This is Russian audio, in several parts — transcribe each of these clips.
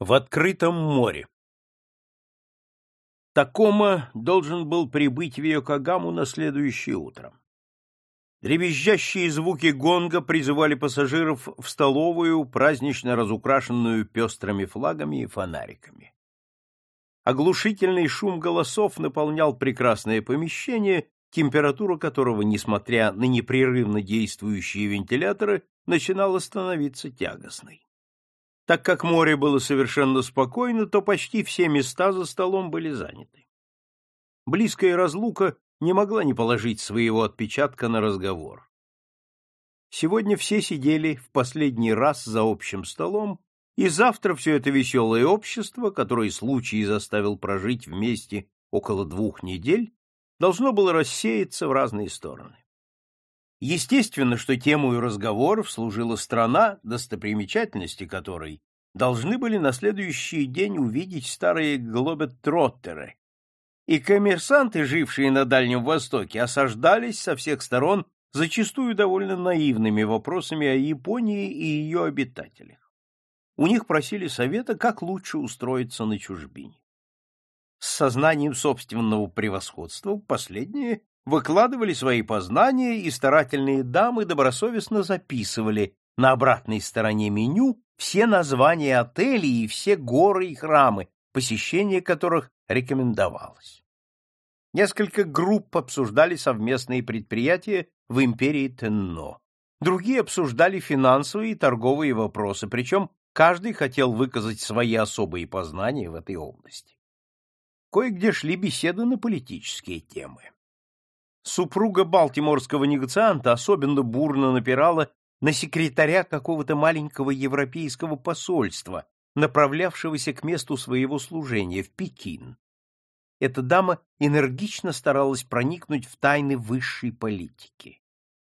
В открытом море Такома должен был прибыть в Йокогаму на следующее утро. Дребезжащие звуки гонга призывали пассажиров в столовую, празднично разукрашенную пестрыми флагами и фонариками. Оглушительный шум голосов наполнял прекрасное помещение, температура которого, несмотря на непрерывно действующие вентиляторы, начинала становиться тягостной. Так как море было совершенно спокойно, то почти все места за столом были заняты. Близкая разлука не могла не положить своего отпечатка на разговор. Сегодня все сидели в последний раз за общим столом, и завтра все это веселое общество, которое случай заставил прожить вместе около двух недель, должно было рассеяться в разные стороны. Естественно, что темой разговоров служила страна, достопримечательности которой должны были на следующий день увидеть старые глобет-троттеры, и коммерсанты, жившие на Дальнем Востоке, осаждались со всех сторон зачастую довольно наивными вопросами о Японии и ее обитателях. У них просили совета, как лучше устроиться на чужбине. С сознанием собственного превосходства последние выкладывали свои познания, и старательные дамы добросовестно записывали на обратной стороне меню все названия отелей и все горы и храмы, посещение которых рекомендовалось. Несколько групп обсуждали совместные предприятия в империи Тенно. Другие обсуждали финансовые и торговые вопросы, причем каждый хотел выказать свои особые познания в этой области. Кое-где шли беседы на политические темы. Супруга балтиморского негацианта особенно бурно напирала на секретаря какого-то маленького европейского посольства, направлявшегося к месту своего служения в Пекин. Эта дама энергично старалась проникнуть в тайны высшей политики.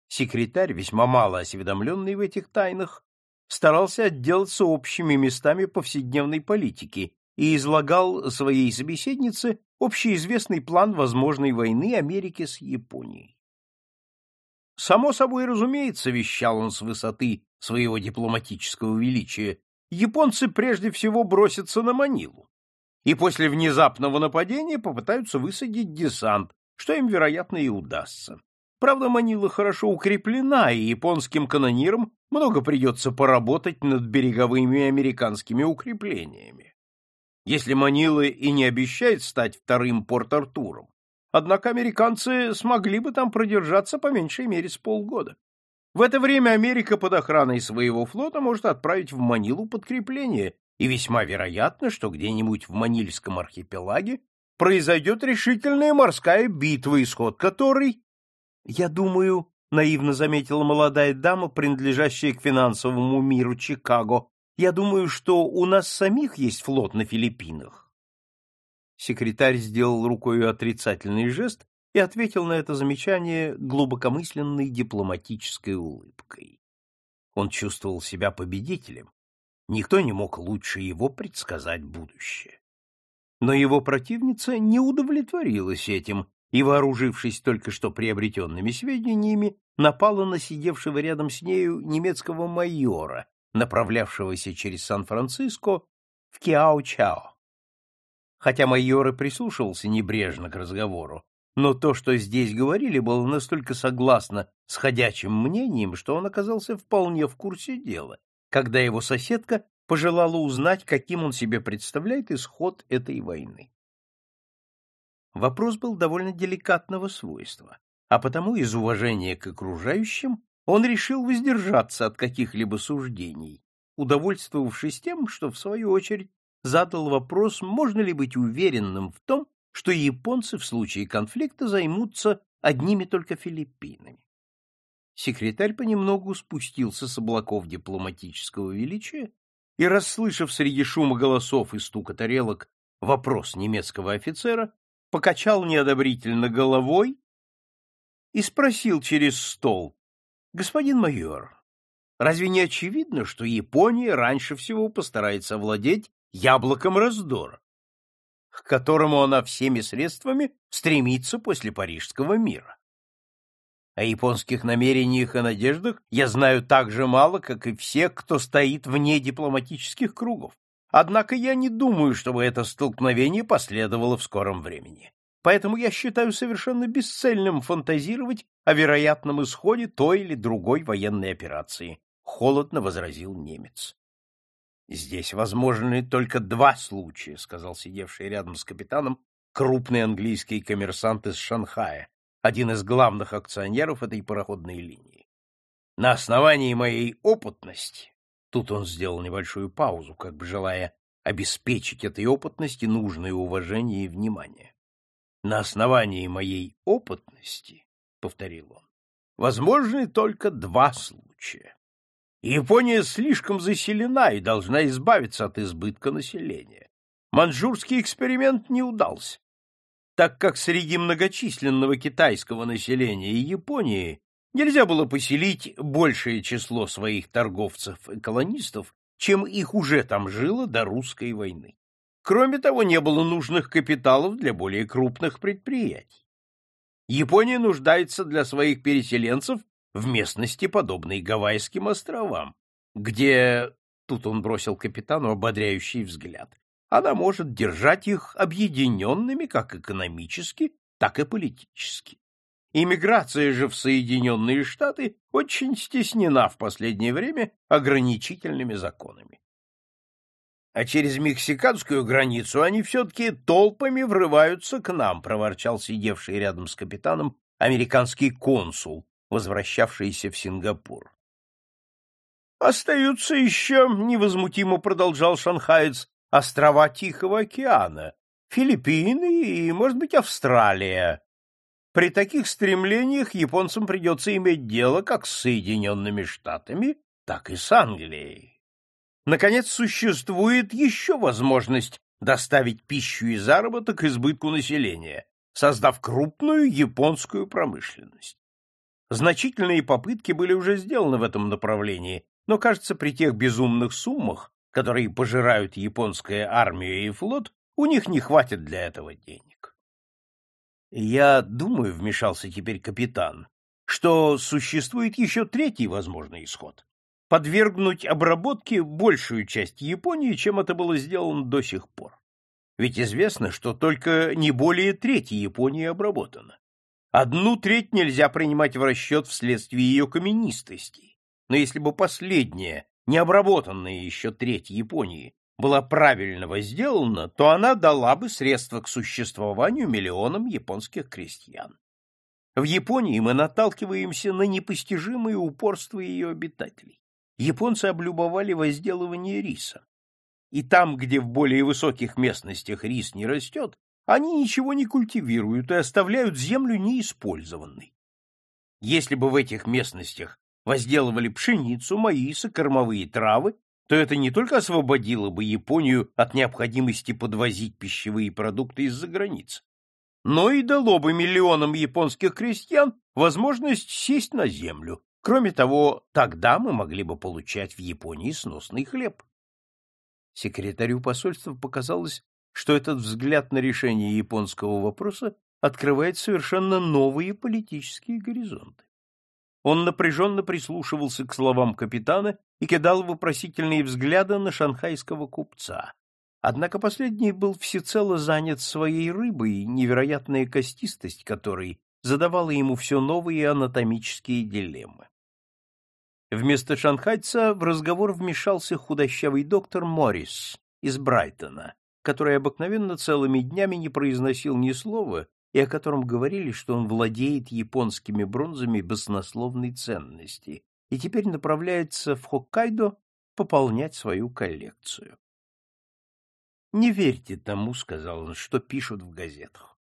Секретарь, весьма мало осведомленный в этих тайнах, старался отделаться общими местами повседневной политики и излагал своей собеседнице общеизвестный план возможной войны Америки с Японией. Само собой разумеется, вещал он с высоты своего дипломатического величия, японцы прежде всего бросятся на Манилу и после внезапного нападения попытаются высадить десант, что им, вероятно, и удастся. Правда, Манила хорошо укреплена, и японским канонирам много придется поработать над береговыми американскими укреплениями если Манила и не обещает стать вторым Порт-Артуром. Однако американцы смогли бы там продержаться по меньшей мере с полгода. В это время Америка под охраной своего флота может отправить в Манилу подкрепление, и весьма вероятно, что где-нибудь в Манильском архипелаге произойдет решительная морская битва, исход которой, я думаю, наивно заметила молодая дама, принадлежащая к финансовому миру Чикаго, я думаю, что у нас самих есть флот на Филиппинах. Секретарь сделал рукой отрицательный жест и ответил на это замечание глубокомысленной дипломатической улыбкой. Он чувствовал себя победителем. Никто не мог лучше его предсказать будущее. Но его противница не удовлетворилась этим и, вооружившись только что приобретенными сведениями, напала на сидевшего рядом с нею немецкого майора, направлявшегося через Сан-Франциско в Киао-Чао. Хотя майор и прислушивался небрежно к разговору, но то, что здесь говорили, было настолько согласно с ходячим мнением, что он оказался вполне в курсе дела, когда его соседка пожелала узнать, каким он себе представляет исход этой войны. Вопрос был довольно деликатного свойства, а потому из уважения к окружающим он решил воздержаться от каких-либо суждений, удовольствовавшись тем, что, в свою очередь, задал вопрос, можно ли быть уверенным в том, что японцы в случае конфликта займутся одними только Филиппинами. Секретарь понемногу спустился с облаков дипломатического величия и, расслышав среди шума голосов и стука тарелок вопрос немецкого офицера, покачал неодобрительно головой и спросил через стол, Господин майор, разве не очевидно, что Япония раньше всего постарается овладеть яблоком раздора, к которому она всеми средствами стремится после Парижского мира? О японских намерениях и надеждах я знаю так же мало, как и все, кто стоит вне дипломатических кругов. Однако я не думаю, чтобы это столкновение последовало в скором времени. Поэтому я считаю совершенно бесцельным фантазировать о вероятном исходе той или другой военной операции, холодно возразил немец. Здесь возможны только два случая, сказал сидевший рядом с капитаном крупный английский коммерсант из Шанхая, один из главных акционеров этой пароходной линии. На основании моей опытности, тут он сделал небольшую паузу, как бы желая обеспечить этой опытности нужное уважение и внимание. На основании моей опытности, — повторил он, — возможны только два случая. Япония слишком заселена и должна избавиться от избытка населения. Манчжурский эксперимент не удался, так как среди многочисленного китайского населения Японии нельзя было поселить большее число своих торговцев и колонистов, чем их уже там жило до русской войны. Кроме того, не было нужных капиталов для более крупных предприятий. Япония нуждается для своих переселенцев в местности, подобной Гавайским островам, где, тут он бросил капитану ободряющий взгляд, она может держать их объединенными как экономически, так и политически. Иммиграция же в Соединенные Штаты очень стеснена в последнее время ограничительными законами а через мексиканскую границу они все-таки толпами врываются к нам, — проворчал сидевший рядом с капитаном американский консул, возвращавшийся в Сингапур. «Остаются еще, — невозмутимо продолжал шанхаец, — острова Тихого океана, Филиппины и, может быть, Австралия. При таких стремлениях японцам придется иметь дело как с Соединенными Штатами, так и с Англией. Наконец, существует еще возможность доставить пищу и заработок избытку населения, создав крупную японскую промышленность. Значительные попытки были уже сделаны в этом направлении, но, кажется, при тех безумных суммах, которые пожирают японская армия и флот, у них не хватит для этого денег. Я думаю, вмешался теперь капитан, что существует еще третий возможный исход подвергнуть обработке большую часть Японии, чем это было сделано до сих пор. Ведь известно, что только не более трети Японии обработано. Одну треть нельзя принимать в расчет вследствие ее каменистости. Но если бы последняя, необработанная еще треть Японии, была правильно возделана, то она дала бы средства к существованию миллионам японских крестьян. В Японии мы наталкиваемся на непостижимое упорство ее обитателей японцы облюбовали возделывание риса. И там, где в более высоких местностях рис не растет, они ничего не культивируют и оставляют землю неиспользованной. Если бы в этих местностях возделывали пшеницу, маис кормовые травы, то это не только освободило бы Японию от необходимости подвозить пищевые продукты из-за границ, но и дало бы миллионам японских крестьян возможность сесть на землю, Кроме того, тогда мы могли бы получать в Японии сносный хлеб. Секретарю посольства показалось, что этот взгляд на решение японского вопроса открывает совершенно новые политические горизонты. Он напряженно прислушивался к словам капитана и кидал вопросительные взгляды на шанхайского купца. Однако последний был всецело занят своей рыбой, невероятная костистость которой задавала ему все новые анатомические дилеммы. Вместо шанхайца в разговор вмешался худощавый доктор Моррис из Брайтона, который обыкновенно целыми днями не произносил ни слова и о котором говорили, что он владеет японскими бронзами баснословной ценности и теперь направляется в Хоккайдо пополнять свою коллекцию. «Не верьте тому, — сказал он, — что пишут в газетах.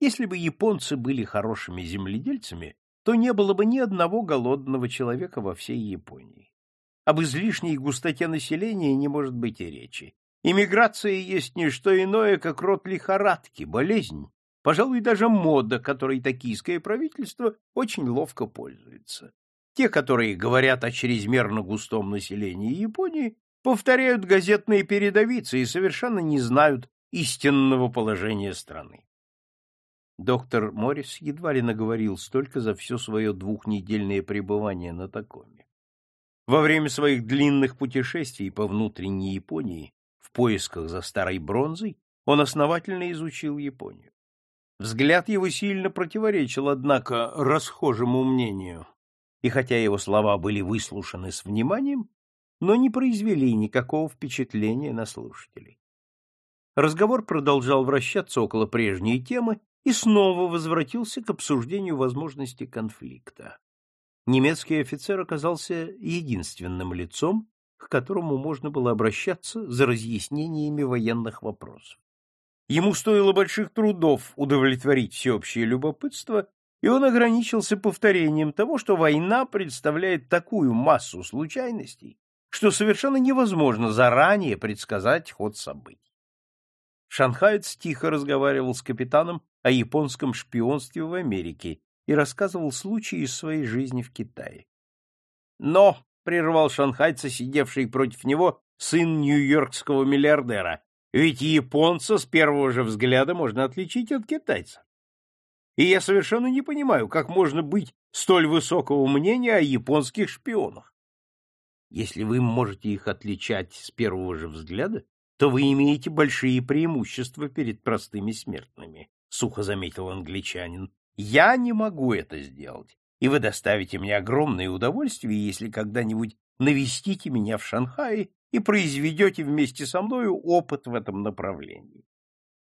Если бы японцы были хорошими земледельцами, то не было бы ни одного голодного человека во всей Японии. Об излишней густоте населения не может быть и речи. Иммиграция есть не что иное, как род лихорадки, болезнь, пожалуй, даже мода, которой токийское правительство очень ловко пользуется. Те, которые говорят о чрезмерно густом населении Японии, повторяют газетные передовицы и совершенно не знают истинного положения страны. Доктор Моррис едва ли наговорил столько за все свое двухнедельное пребывание на Такоме. Во время своих длинных путешествий по внутренней Японии, в поисках за старой бронзой, он основательно изучил Японию. Взгляд его сильно противоречил, однако, расхожему мнению, и хотя его слова были выслушаны с вниманием, но не произвели никакого впечатления на слушателей. Разговор продолжал вращаться около прежней темы и снова возвратился к обсуждению возможности конфликта. Немецкий офицер оказался единственным лицом, к которому можно было обращаться за разъяснениями военных вопросов. Ему стоило больших трудов удовлетворить всеобщее любопытство, и он ограничился повторением того, что война представляет такую массу случайностей, что совершенно невозможно заранее предсказать ход событий. Шанхаец тихо разговаривал с капитаном о японском шпионстве в Америке и рассказывал случаи из своей жизни в Китае. Но, — прервал шанхайца, сидевший против него, сын нью-йоркского миллиардера, ведь японца с первого же взгляда можно отличить от китайца. И я совершенно не понимаю, как можно быть столь высокого мнения о японских шпионах. Если вы можете их отличать с первого же взгляда, то вы имеете большие преимущества перед простыми смертными, — сухо заметил англичанин. Я не могу это сделать, и вы доставите мне огромное удовольствие, если когда-нибудь навестите меня в Шанхае и произведете вместе со мною опыт в этом направлении.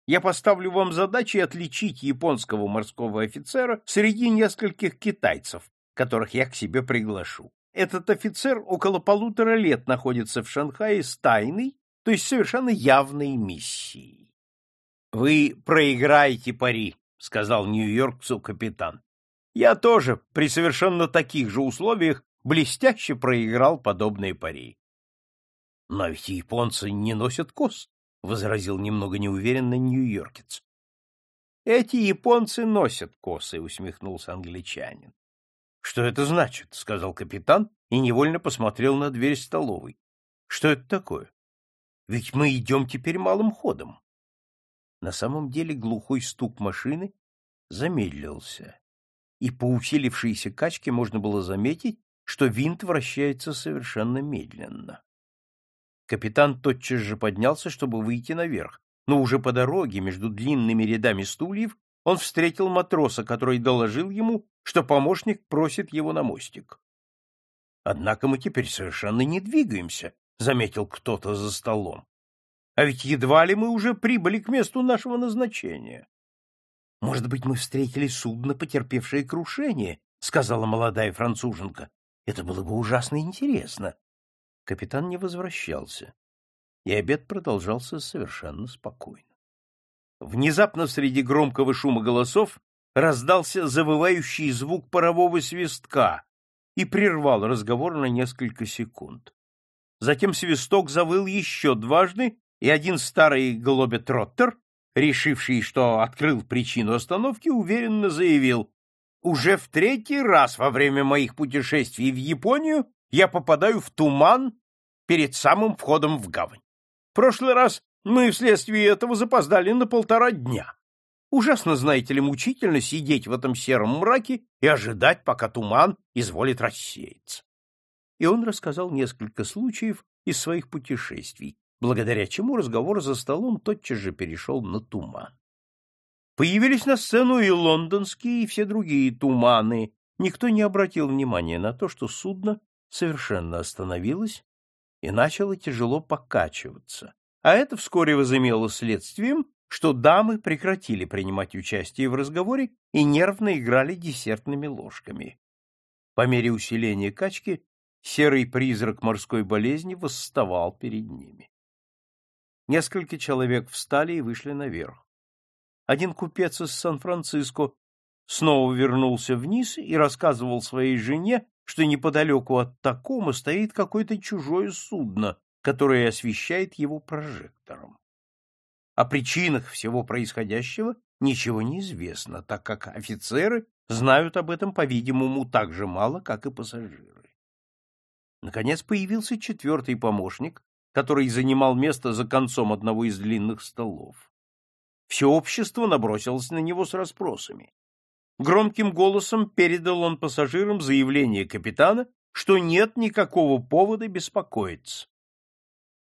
Я поставлю вам задачей отличить японского морского офицера среди нескольких китайцев, которых я к себе приглашу. Этот офицер около полутора лет находится в Шанхае с тайной, то есть совершенно явной миссией. — Вы проиграете пари, — сказал нью-йоркцу капитан. — Я тоже при совершенно таких же условиях блестяще проиграл подобные пари. — Но ведь японцы не носят кос, — возразил немного неуверенно нью-йоркец. — Эти японцы носят косы, — усмехнулся англичанин. — Что это значит? — сказал капитан и невольно посмотрел на дверь столовой. — Что это такое? Ведь мы идем теперь малым ходом. На самом деле глухой стук машины замедлился, и по усилившейся качке можно было заметить, что винт вращается совершенно медленно. Капитан тотчас же поднялся, чтобы выйти наверх, но уже по дороге между длинными рядами стульев он встретил матроса, который доложил ему, что помощник просит его на мостик. «Однако мы теперь совершенно не двигаемся», — заметил кто-то за столом. А ведь едва ли мы уже прибыли к месту нашего назначения. — Может быть, мы встретили судно, потерпевшее крушение, — сказала молодая француженка. — Это было бы ужасно интересно. Капитан не возвращался, и обед продолжался совершенно спокойно. Внезапно среди громкого шума голосов раздался завывающий звук парового свистка и прервал разговор на несколько секунд. Затем свисток завыл еще дважды, и один старый глобетроттер, решивший, что открыл причину остановки, уверенно заявил, «Уже в третий раз во время моих путешествий в Японию я попадаю в туман перед самым входом в гавань. В прошлый раз мы вследствие этого запоздали на полтора дня. Ужасно, знаете ли, мучительно сидеть в этом сером мраке и ожидать, пока туман изволит рассеяться. И он рассказал несколько случаев из своих путешествий, благодаря чему разговор за столом тотчас же перешел на туман. Появились на сцену и лондонские, и все другие туманы. Никто не обратил внимания на то, что судно совершенно остановилось и начало тяжело покачиваться. А это вскоре возымело следствием, что дамы прекратили принимать участие в разговоре и нервно играли десертными ложками. По мере усиления качки серый призрак морской болезни восставал перед ними. Несколько человек встали и вышли наверх. Один купец из Сан-Франциско снова вернулся вниз и рассказывал своей жене, что неподалеку от Такома стоит какое-то чужое судно, которое освещает его прожектором. О причинах всего происходящего ничего не известно, так как офицеры знают об этом, по-видимому, так же мало, как и пассажиры. Наконец появился четвертый помощник, который занимал место за концом одного из длинных столов. Все общество набросилось на него с расспросами. Громким голосом передал он пассажирам заявление капитана, что нет никакого повода беспокоиться.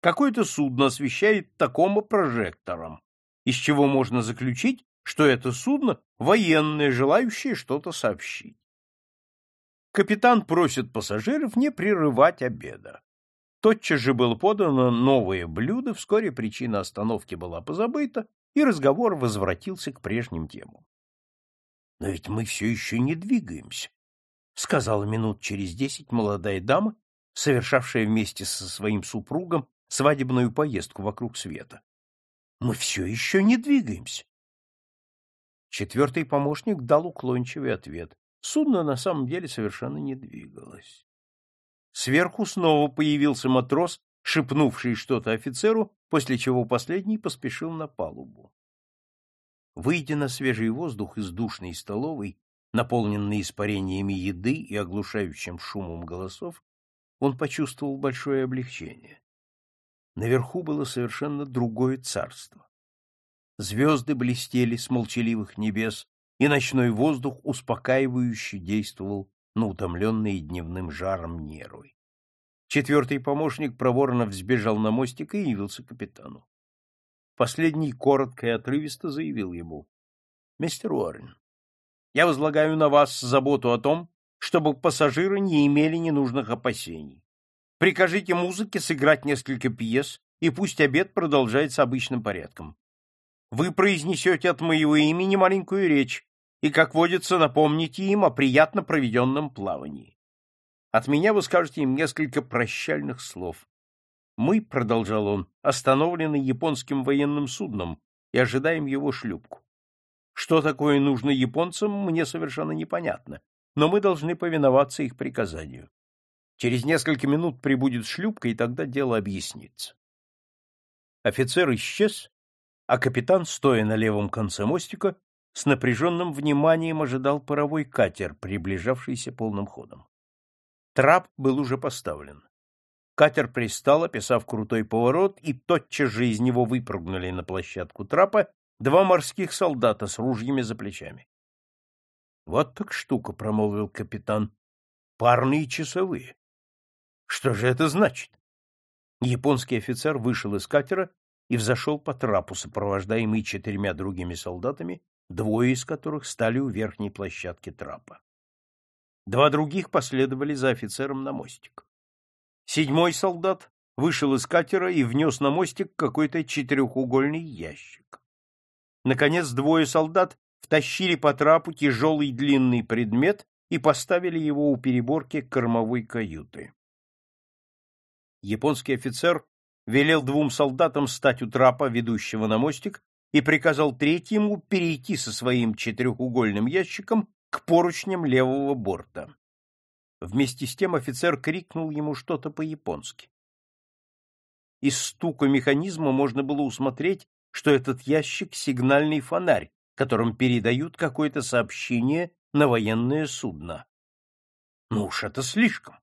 Какое-то судно освещает такому прожектором, из чего можно заключить, что это судно военное, желающее что-то сообщить. Капитан просит пассажиров не прерывать обеда. Тотчас же было подано новое блюдо, вскоре причина остановки была позабыта, и разговор возвратился к прежним темам. — Но ведь мы все еще не двигаемся, — сказала минут через десять молодая дама, совершавшая вместе со своим супругом свадебную поездку вокруг света. — Мы все еще не двигаемся. Четвертый помощник дал уклончивый ответ. Судно на самом деле совершенно не двигалось. Сверху снова появился матрос, шепнувший что-то офицеру, после чего последний поспешил на палубу. Выйдя на свежий воздух из душной столовой, наполненной испарениями еды и оглушающим шумом голосов, он почувствовал большое облегчение. Наверху было совершенно другое царство. Звезды блестели с молчаливых небес, и ночной воздух успокаивающе действовал на утомленные дневным жаром нервы. Четвертый помощник проворно взбежал на мостик и явился капитану. Последний коротко и отрывисто заявил ему. — Мистер Уоррен, я возлагаю на вас заботу о том, чтобы пассажиры не имели ненужных опасений. Прикажите музыке сыграть несколько пьес, и пусть обед продолжается обычным порядком. Вы произнесете от моего имени маленькую речь и, как водится, напомните им о приятно проведенном плавании. От меня вы скажете им несколько прощальных слов. Мы, — продолжал он, — остановлены японским военным судном и ожидаем его шлюпку. Что такое нужно японцам, мне совершенно непонятно, но мы должны повиноваться их приказанию. Через несколько минут прибудет шлюпка, и тогда дело объяснится. Офицер исчез, а капитан, стоя на левом конце мостика, с напряженным вниманием ожидал паровой катер, приближавшийся полным ходом. Трап был уже поставлен. Катер пристал, описав крутой поворот, и тотчас же из него выпрыгнули на площадку трапа два морских солдата с ружьями за плечами. — Вот так штука, — промолвил капитан. — Парные часовые. Что же это значит? Японский офицер вышел из катера и взошел по трапу, сопровождаемый четырьмя другими солдатами, двое из которых стали у верхней площадки трапа. Два других последовали за офицером на мостик. Седьмой солдат вышел из катера и внес на мостик какой-то четырехугольный ящик. Наконец, двое солдат втащили по трапу тяжелый длинный предмет и поставили его у переборки кормовой каюты. Японский офицер велел двум солдатам стать у трапа, ведущего на мостик, и приказал третьему перейти со своим четырехугольным ящиком к поручням левого борта. Вместе с тем офицер крикнул ему что-то по-японски. Из стука механизма можно было усмотреть, что этот ящик — сигнальный фонарь, которым передают какое-то сообщение на военное судно. Ну уж это слишком.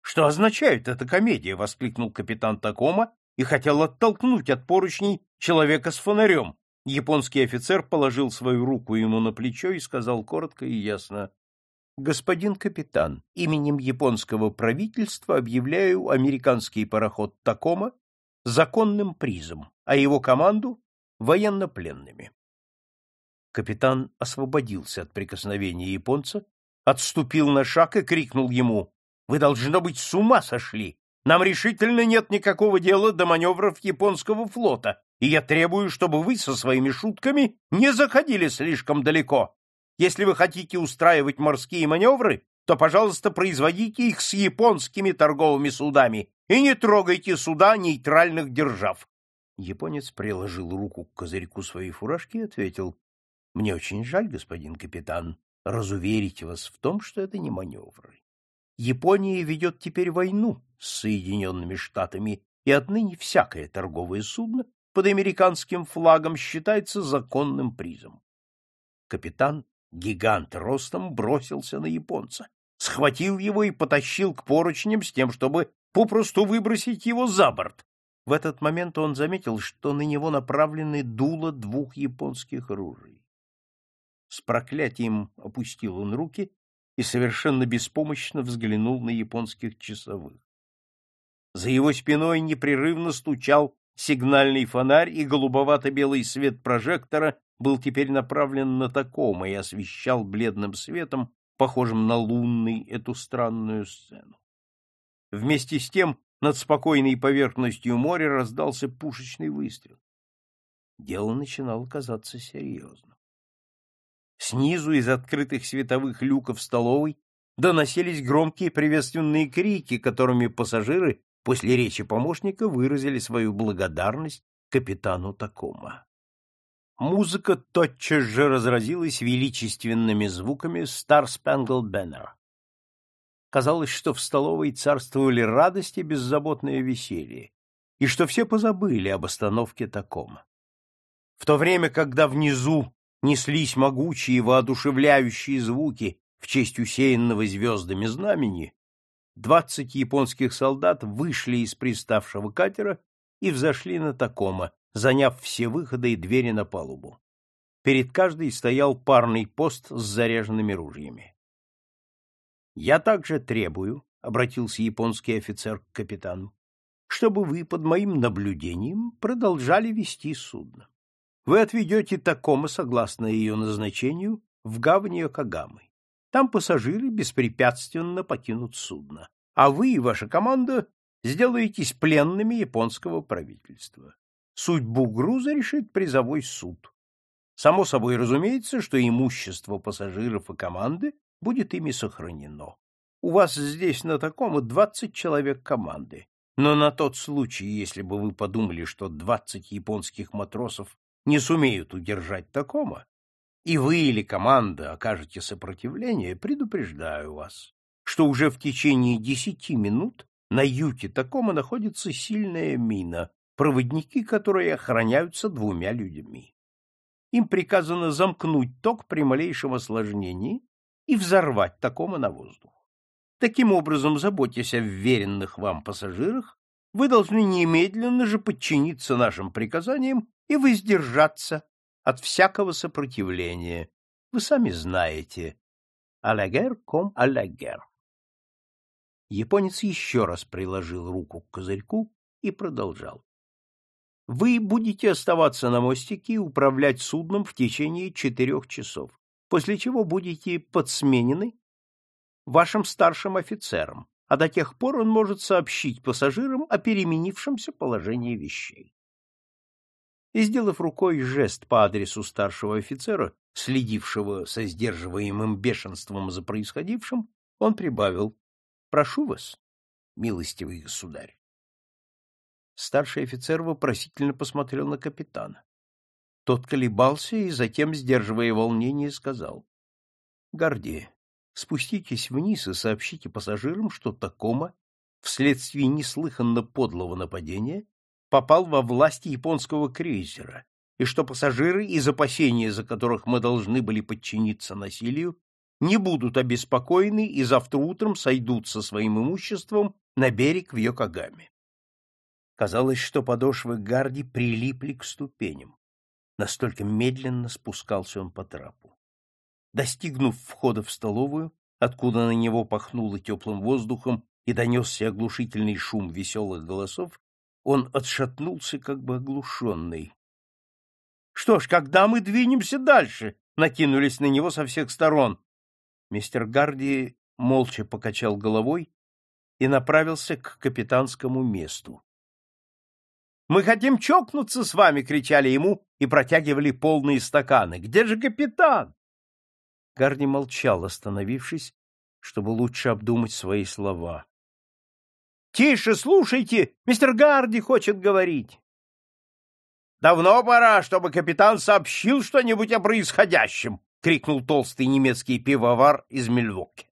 Что означает эта комедия? — воскликнул капитан Такома и хотел оттолкнуть от поручней человека с фонарем. Японский офицер положил свою руку ему на плечо и сказал коротко и ясно. — Господин капитан, именем японского правительства объявляю американский пароход Такома законным призом, а его команду — военнопленными. Капитан освободился от прикосновения японца, отступил на шаг и крикнул ему вы, должно быть, с ума сошли. Нам решительно нет никакого дела до маневров японского флота, и я требую, чтобы вы со своими шутками не заходили слишком далеко. Если вы хотите устраивать морские маневры, то, пожалуйста, производите их с японскими торговыми судами и не трогайте суда нейтральных держав. Японец приложил руку к козырьку своей фуражки и ответил, — Мне очень жаль, господин капитан, разуверить вас в том, что это не маневры. Япония ведет теперь войну с Соединенными Штатами, и отныне всякое торговое судно под американским флагом считается законным призом. Капитан, гигант ростом, бросился на японца, схватил его и потащил к поручням с тем, чтобы попросту выбросить его за борт. В этот момент он заметил, что на него направлены дуло двух японских ружей. С проклятием опустил он руки и совершенно беспомощно взглянул на японских часовых. За его спиной непрерывно стучал сигнальный фонарь, и голубовато-белый свет прожектора был теперь направлен на таком и освещал бледным светом, похожим на лунный, эту странную сцену. Вместе с тем над спокойной поверхностью моря раздался пушечный выстрел. Дело начинало казаться серьезным. Снизу из открытых световых люков столовой доносились громкие приветственные крики, которыми пассажиры после речи помощника выразили свою благодарность капитану Такома. Музыка тотчас же разразилась величественными звуками Star Spangled Banner. Казалось, что в столовой царствовали радость и беззаботное веселье, и что все позабыли об остановке Такома. В то время, когда внизу неслись могучие воодушевляющие звуки в честь усеянного звездами знамени, двадцать японских солдат вышли из приставшего катера и взошли на Такома, заняв все выходы и двери на палубу. Перед каждой стоял парный пост с заряженными ружьями. «Я также требую», — обратился японский офицер к капитану, «чтобы вы под моим наблюдением продолжали вести судно. Вы отведете Такома, согласно ее назначению, в гавань Йокогамы. Там пассажиры беспрепятственно покинут судно, а вы и ваша команда сделаетесь пленными японского правительства. Судьбу груза решит призовой суд. Само собой разумеется, что имущество пассажиров и команды будет ими сохранено. У вас здесь на таком и двадцать человек команды. Но на тот случай, если бы вы подумали, что двадцать японских матросов не сумеют удержать такома, и вы или команда окажете сопротивление, предупреждаю вас, что уже в течение десяти минут на юте такома находится сильная мина, проводники которой охраняются двумя людьми. Им приказано замкнуть ток при малейшем осложнении и взорвать такома на воздух. Таким образом, заботясь о вверенных вам пассажирах, вы должны немедленно же подчиниться нашим приказаниям и воздержаться от всякого сопротивления. Вы сами знаете. Алягер ком алягер. Японец еще раз приложил руку к козырьку и продолжал. Вы будете оставаться на мостике и управлять судном в течение четырех часов, после чего будете подсменены вашим старшим офицером, а до тех пор он может сообщить пассажирам о переменившемся положении вещей и, сделав рукой жест по адресу старшего офицера, следившего со сдерживаемым бешенством за происходившим, он прибавил «Прошу вас, милостивый государь». Старший офицер вопросительно посмотрел на капитана. Тот колебался и затем, сдерживая волнение, сказал «Горди, спуститесь вниз и сообщите пассажирам, что Такома вследствие неслыханно подлого нападения попал во власть японского крейсера, и что пассажиры, из опасения, за которых мы должны были подчиниться насилию, не будут обеспокоены и завтра утром сойдут со своим имуществом на берег в Йокогаме. Казалось, что подошвы Гарди прилипли к ступеням. Настолько медленно спускался он по трапу. Достигнув входа в столовую, откуда на него пахнуло теплым воздухом и донесся оглушительный шум веселых голосов, он отшатнулся, как бы оглушенный. — Что ж, когда мы двинемся дальше? — накинулись на него со всех сторон. Мистер Гарди молча покачал головой и направился к капитанскому месту. «Мы хотим чокнуться с вами!» — кричали ему и протягивали полные стаканы. «Где же капитан?» Гарди молчал, остановившись, чтобы лучше обдумать свои слова. Тише, слушайте, мистер Гарди хочет говорить. Давно пора, чтобы капитан сообщил что-нибудь о происходящем, крикнул толстый немецкий пивовар из Мильвоки.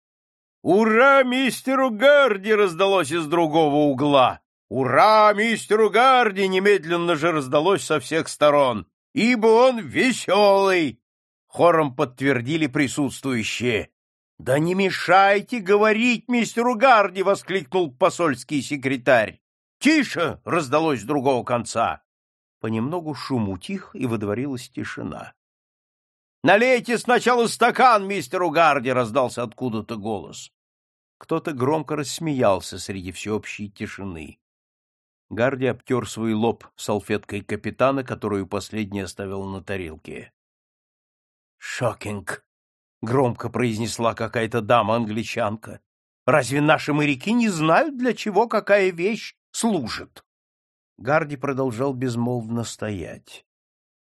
Ура, мистеру Гарди раздалось из другого угла. Ура, мистеру Гарди немедленно же раздалось со всех сторон, ибо он веселый, хором подтвердили присутствующие. — Да не мешайте говорить мистеру Гарди! — воскликнул посольский секретарь. — Тише! — раздалось с другого конца. Понемногу шум утих, и водворилась тишина. — Налейте сначала стакан мистеру Гарди! — раздался откуда-то голос. Кто-то громко рассмеялся среди всеобщей тишины. Гарди обтер свой лоб салфеткой капитана, которую последний оставил на тарелке. «Шокинг!» — громко произнесла какая-то дама-англичанка. «Разве наши моряки не знают, для чего какая вещь служит?» Гарди продолжал безмолвно стоять.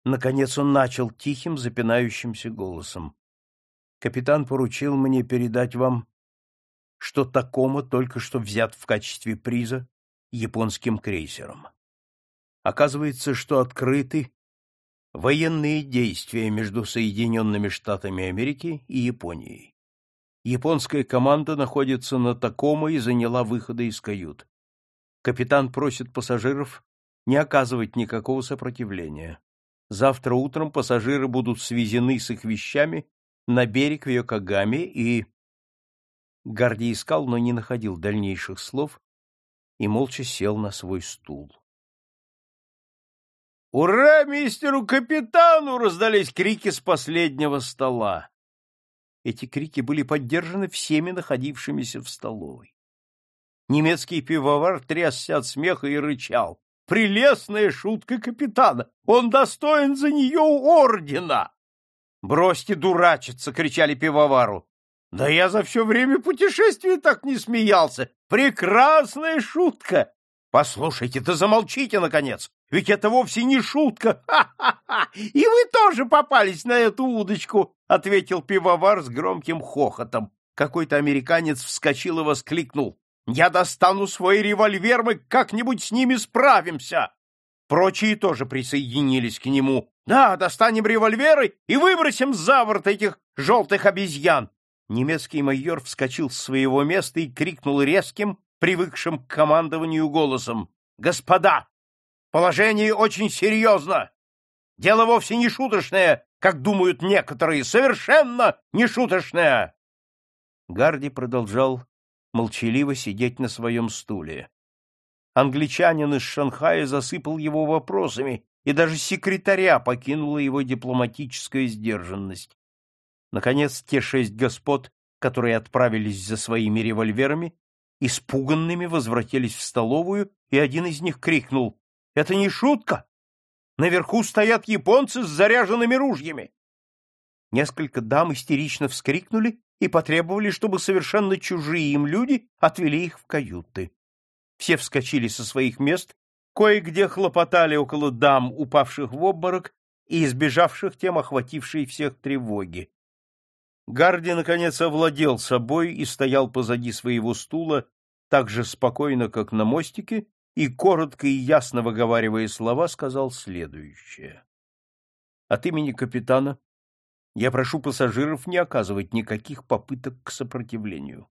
Наконец он начал тихим, запинающимся голосом. «Капитан поручил мне передать вам, что Такома только что взят в качестве приза японским крейсером. Оказывается, что открыты военные действия между Соединенными Штатами Америки и Японией. Японская команда находится на Такома и заняла выходы из кают. Капитан просит пассажиров не оказывать никакого сопротивления. Завтра утром пассажиры будут свезены с их вещами на берег в Йокогаме и... Гарди искал, но не находил дальнейших слов и молча сел на свой стул. «Ура, мистеру капитану!» — раздались крики с последнего стола. Эти крики были поддержаны всеми находившимися в столовой. Немецкий пивовар трясся от смеха и рычал. «Прелестная шутка капитана! Он достоин за нее ордена!» «Бросьте дурачиться!» — кричали пивовару. Да я за все время путешествия так не смеялся. Прекрасная шутка! Послушайте, да замолчите, наконец, ведь это вовсе не шутка. Ха-ха-ха! И вы тоже попались на эту удочку, — ответил пивовар с громким хохотом. Какой-то американец вскочил и воскликнул. Я достану свой револьвер, мы как-нибудь с ними справимся. Прочие тоже присоединились к нему. Да, достанем револьверы и выбросим за борт этих желтых обезьян немецкий майор вскочил с своего места и крикнул резким, привыкшим к командованию голосом. «Господа! Положение очень серьезно! Дело вовсе не шуточное, как думают некоторые, совершенно не шуточное!» Гарди продолжал молчаливо сидеть на своем стуле. Англичанин из Шанхая засыпал его вопросами, и даже секретаря покинула его дипломатическая сдержанность. Наконец, те шесть господ, которые отправились за своими револьверами, испуганными возвратились в столовую, и один из них крикнул «Это не шутка! Наверху стоят японцы с заряженными ружьями!» Несколько дам истерично вскрикнули и потребовали, чтобы совершенно чужие им люди отвели их в каюты. Все вскочили со своих мест, кое-где хлопотали около дам, упавших в обморок и избежавших тем охватившей всех тревоги. Гарди, наконец, овладел собой и стоял позади своего стула так же спокойно, как на мостике, и, коротко и ясно выговаривая слова, сказал следующее. От имени капитана я прошу пассажиров не оказывать никаких попыток к сопротивлению.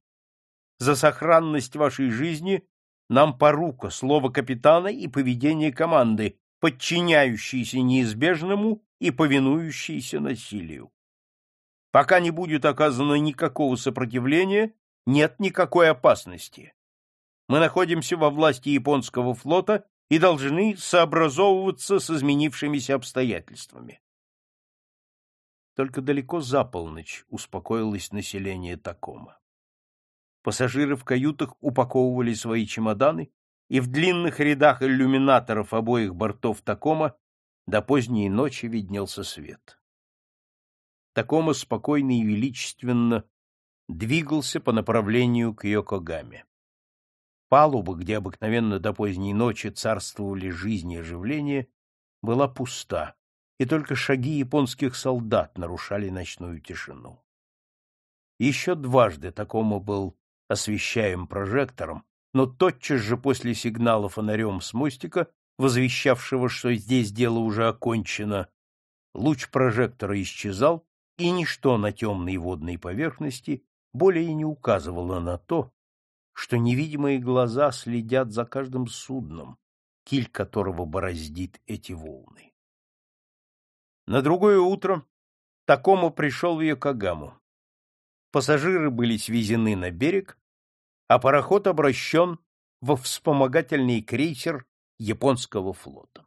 За сохранность вашей жизни нам порука слово капитана и поведение команды, подчиняющейся неизбежному и повинующейся насилию. Пока не будет оказано никакого сопротивления, нет никакой опасности. Мы находимся во власти японского флота и должны сообразовываться с изменившимися обстоятельствами. Только далеко за полночь успокоилось население Такома. Пассажиры в каютах упаковывали свои чемоданы, и в длинных рядах иллюминаторов обоих бортов Такома до поздней ночи виднелся свет. Такома спокойно и величественно двигался по направлению к Йокогаме. Палуба, где обыкновенно до поздней ночи царствовали жизнь и оживление, была пуста, и только шаги японских солдат нарушали ночную тишину. Еще дважды Такома был освещаем прожектором, но тотчас же после сигнала фонарем с мостика, возвещавшего, что здесь дело уже окончено, луч прожектора исчезал, и ничто на темной водной поверхности более не указывало на то, что невидимые глаза следят за каждым судном, киль которого бороздит эти волны. На другое утро Такому пришел в Йокогаму. Пассажиры были свезены на берег, а пароход обращен во вспомогательный крейсер японского флота.